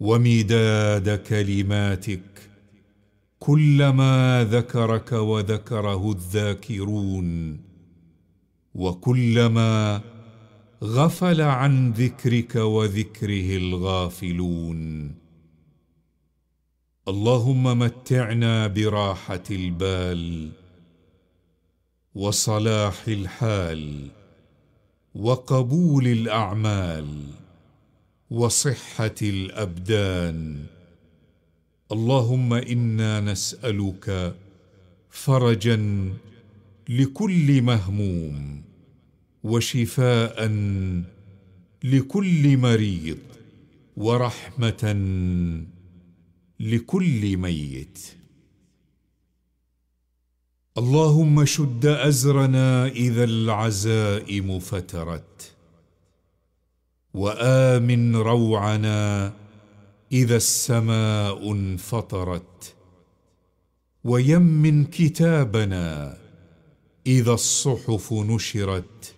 ومداد كلماتك كلما ذكرك وذكره الذاكرون وكلما غفل عن ذكرك وذكره الغافلون اللهم متعنا براحة البال وصلاح الحال وقبول الأعمال وصحة الأبدان. اللهم إنا نسألك فرجا لكل مهموم وشفاء لكل مريض ورحمة لكل ميت. اللهم شد أزرنا إذا العزائم فترت. وآمن روعنا إذا السماء انفطرت. ويمن كتابنا إذا الصحف نشرت.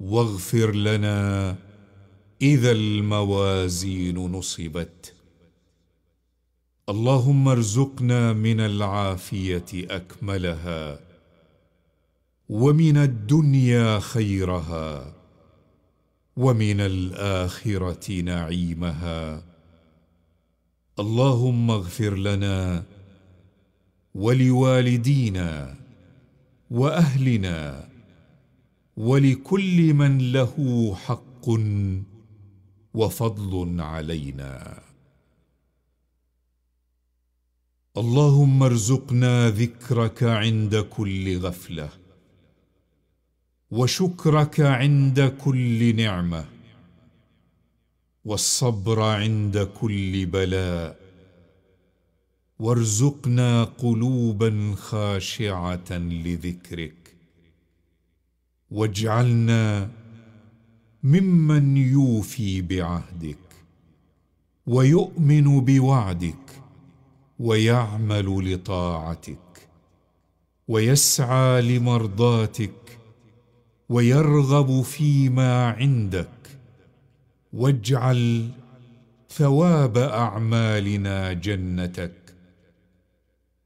واغفر لنا إذا الموازين نصبت. اللهم ارزقنا من العافية أكملها ومن الدنيا خيرها. ومن الآخرة نعيمها. اللهم اغفر لنا ولوالدينا وأهلنا ولكل من له حق وفضل علينا. اللهم ارزقنا ذكرك عند كل غفلة. وشكرك عند كل نعمة والصبر عند كل بلاء وارزقنا قلوبا خاشعة لذكرك واجعلنا ممن يوفي بعهدك ويؤمن بوعدك ويعمل لطاعتك ويسعى لمرضاتك ويرغب فيما عندك. واجعل ثواب أعمالنا جنتك.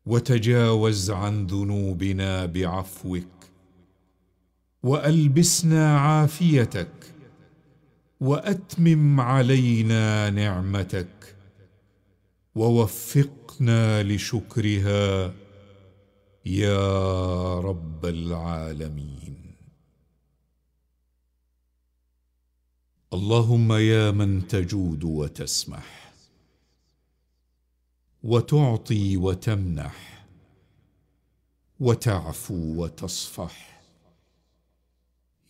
وتجاوز عن ذنوبنا بعفوك. وألبسنا عافيتك. وأتمم علينا نعمتك. ووفقنا لشكرها يا رب العالمين. اللهم يا من تجود وتسمح وتعطي وتمنح وتعفو وتصفح.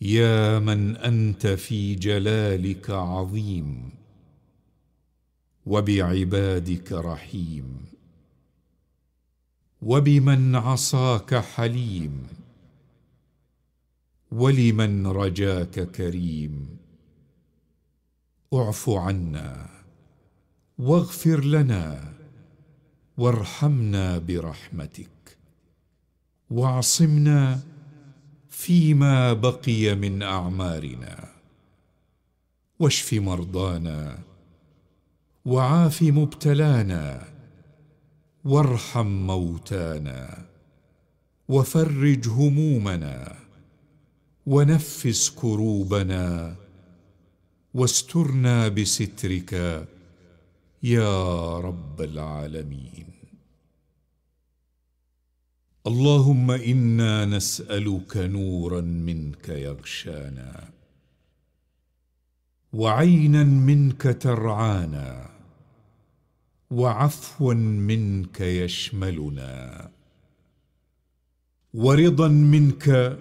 يا من أنت في جلالك عظيم وبعبادك رحيم وبمن عصاك حليم ولمن رجاك كريم. اعف عنا واغفر لنا وارحمنا برحمتك واعصمنا فيما بقي من أعمارنا واشف مرضانا وعاف مبتلانا وارحم موتانا وفرج همومنا ونفس كروبنا واسترنا بسترك يا رب العالمين. اللهم إنا نسألك نورا منك يغشانا وعينا منك ترعانا وعفوا منك يشملنا ورضا منك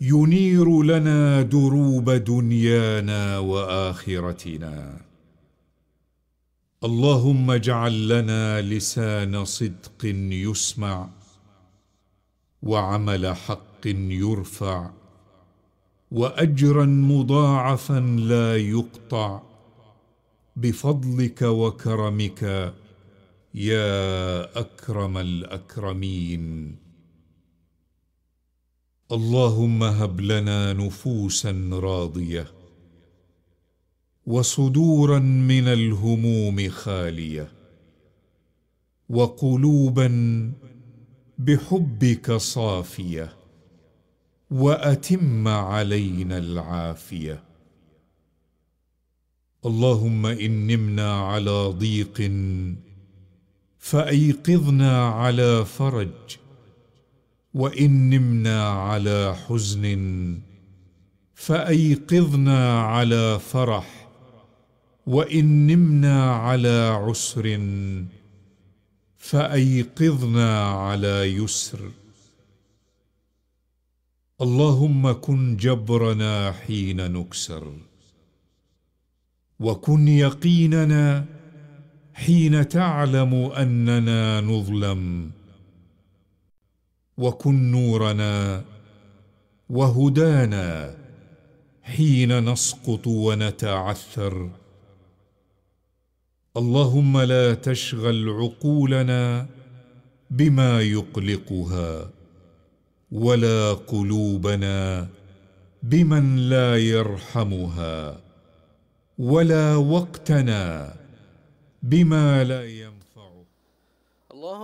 ينير لنا دروب دنيانا وآخرتنا. اللهم اجعل لنا لسان صدق يسمع وعمل حق يرفع وأجرا مضاعفا لا يقطع. بفضلك وكرمك يا أكرم الأكرمين. اللهم هب لنا نفوسا راضية وصدورا من الهموم خالية وقلوبا بحبك صافية وأتم علينا العافية. اللهم إن نمنا على ضيق فأيقظنا على فرج وإن نمنا على حزن فأيقظنا على فرح. وإن نمنا على عسر فأيقظنا على يسر. اللهم كن جبرنا حين نكسر وكن يقيننا حين تعلم أننا نظلم. وكن نورنا وهدانا حين نسقط ونتعثر. اللهم لا تشغل عقولنا بما يقلقها ولا قلوبنا بمن لا يرحمها ولا وقتنا بما لا الله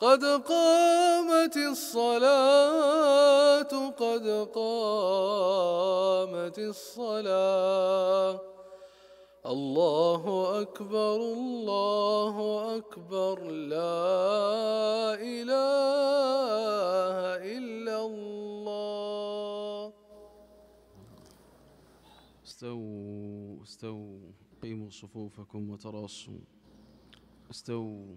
قد قامت الصلاة قد قامت الصلاة. الله أكبر الله أكبر لا إله إلا الله. استووا استووا قيموا صفوفكم وتراصوا. استووا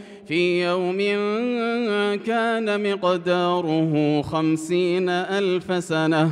في يوم كان مقداره خمسين ألف سنة.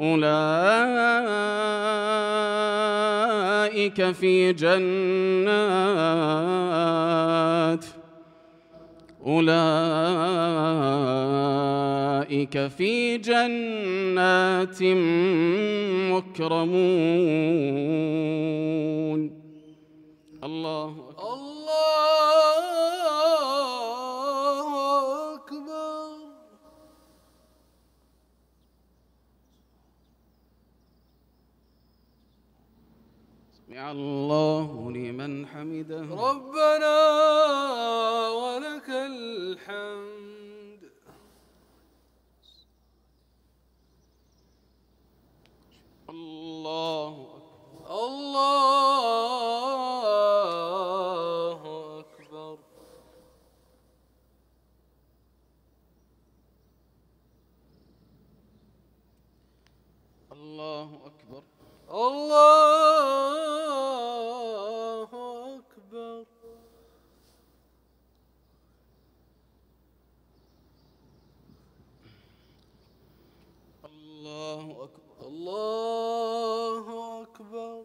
أولئك في جنات. أولئك في جنات مكرمون. الله أكبر. الله الله لمن حمده. ربنا ولك الحمد الله أكبر الله أكبر الله أكبر الله أكبر الله أكبر الله أكبر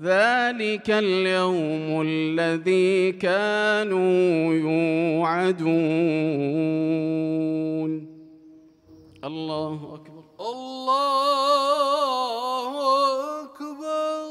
ذلك اليوم الذي كانوا يوعدون. الله أكبر. الله أكبر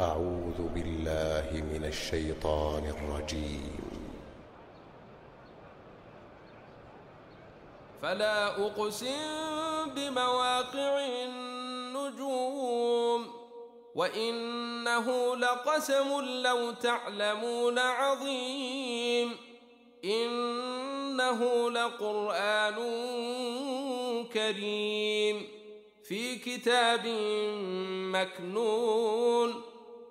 أعوذ بالله من الشيطان الرجيم. فلا أقسم بمواقع النجوم وإنه لقسم لو تعلمون عظيم. إنه لقرآن كريم في كتاب مكنون.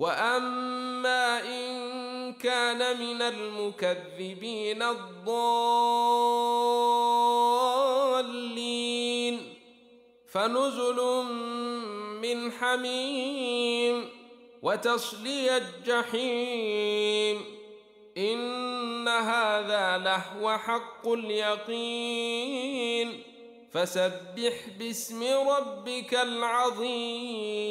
واما ان كان من المكذبين الضالين فنزل من حميم وتصلي الجحيم إن هذا لهو حق اليقين فسبح باسم ربك العظيم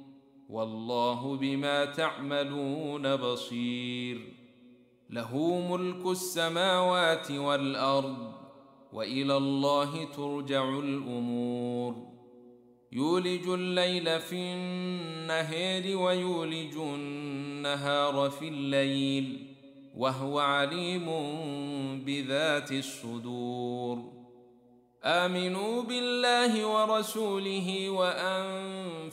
والله بما تعملون بصير. له ملك السماوات والأرض وإلى الله ترجع الأمور. يولج الليل في النهار ويولج النهار في الليل وهو عليم بذات الصدور. آمنوا بالله ورسوله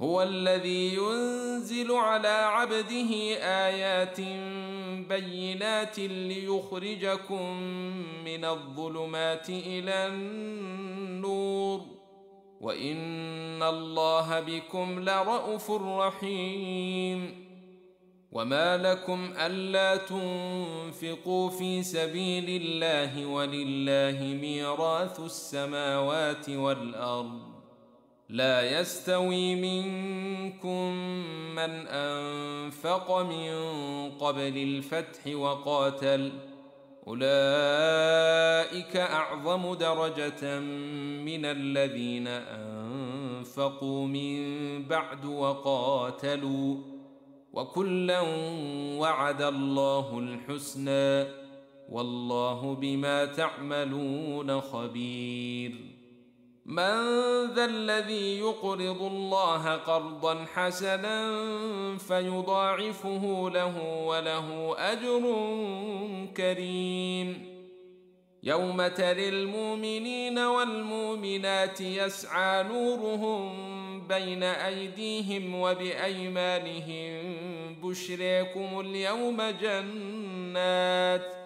هو الذي ينزل على عبده آيات بينات ليخرجكم من الظلمات إلى النور. وإن الله بكم لرءوف رحيم. وما لكم ألا تنفقوا في سبيل الله ولله ميراث السماوات والأرض. لا يستوي منكم من أنفق من قبل الفتح وقاتل. أولئك أعظم درجة من الذين أنفقوا من بعد وقاتلوا. وكلا وعد الله الحسنى. والله بما تعملون خبير. من ذا الذي يقرض الله قرضا حسنا فيضاعفه له وله أجر كريم. يوم ترى المؤمنين والمؤمنات يسعى نورهم بين أيديهم وبأيمانهم. بشريكم اليوم جنات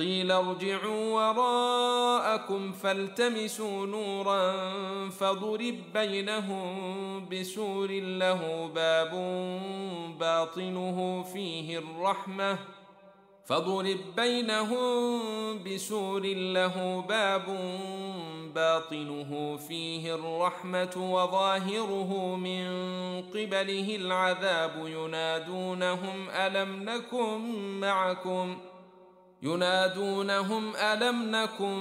قيل ارجعوا وراءكم فالتمسوا نورا فضرب بينهم بسور له باب باطنه فيه الرحمة فاضرب بينهم بسور له باب باطنه فيه الرحمة وظاهره من قبله العذاب ينادونهم ألم نكن معكم ۖ ينادونهم ألم نكن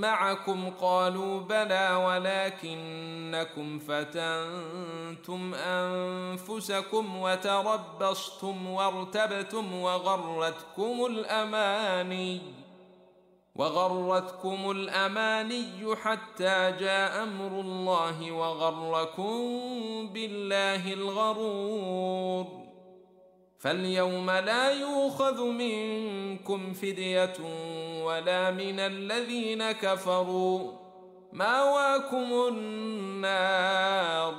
معكم؟ قالوا بلى ولكنكم فتنتم أنفسكم وتربصتم وارتبتم وغرتكم الأماني وغرتكم الأماني حتى جاء أمر الله وغركم بالله الغرور. فاليوم لا يؤخذ منكم فدية ولا من الذين كفروا. مأواكم النار.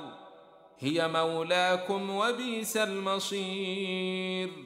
هي مولاكم وبئس المصير.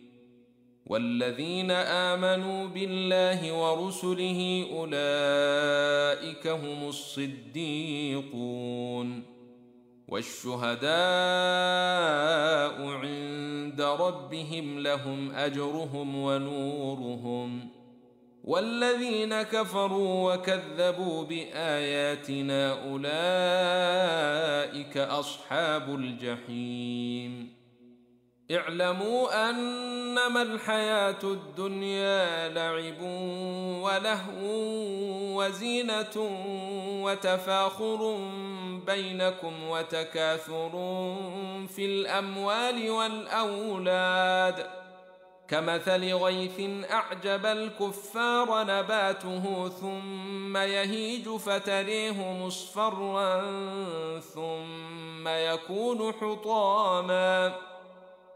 والذين آمنوا بالله ورسله أولئك هم الصديقون والشهداء عند ربهم لهم أجرهم ونورهم والذين كفروا وكذبوا بآياتنا أولئك أصحاب الجحيم اعلموا أنما الحياة الدنيا لعب ولهو وزينة وتفاخر بينكم وتكاثر في الأموال والأولاد. كمثل غيث أعجب الكفار نباته ثم يهيج فتريه مصفرا ثم يكون حطاما.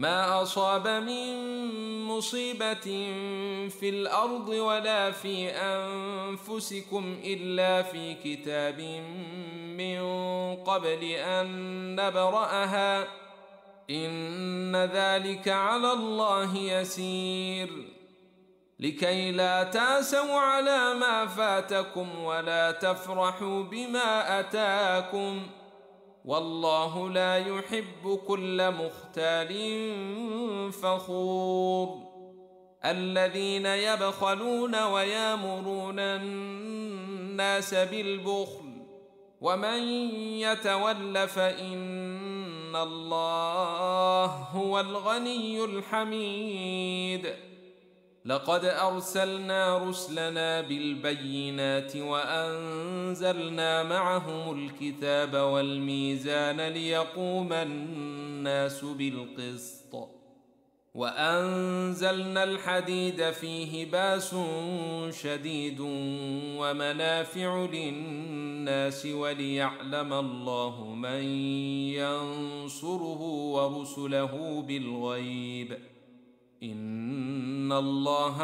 ما أصاب من مصيبة في الأرض ولا في أنفسكم إلا في كتاب من قبل أن نبرأها. إن ذلك على الله يسير. لكي لا تأسوا على ما فاتكم ولا تفرحوا بما أتاكم. والله لا يحب كل مختال فخور. الذين يبخلون ويامرون الناس بالبخل ومن يتول فإن الله هو الغني الحميد. لقد أرسلنا رسلنا بالبينات وأنزلنا معهم الكتاب والميزان ليقوم الناس بالقسط وأنزلنا الحديد فيه باس شديد ومنافع للناس وليعلم الله من ينصره ورسله بالغيب ان الله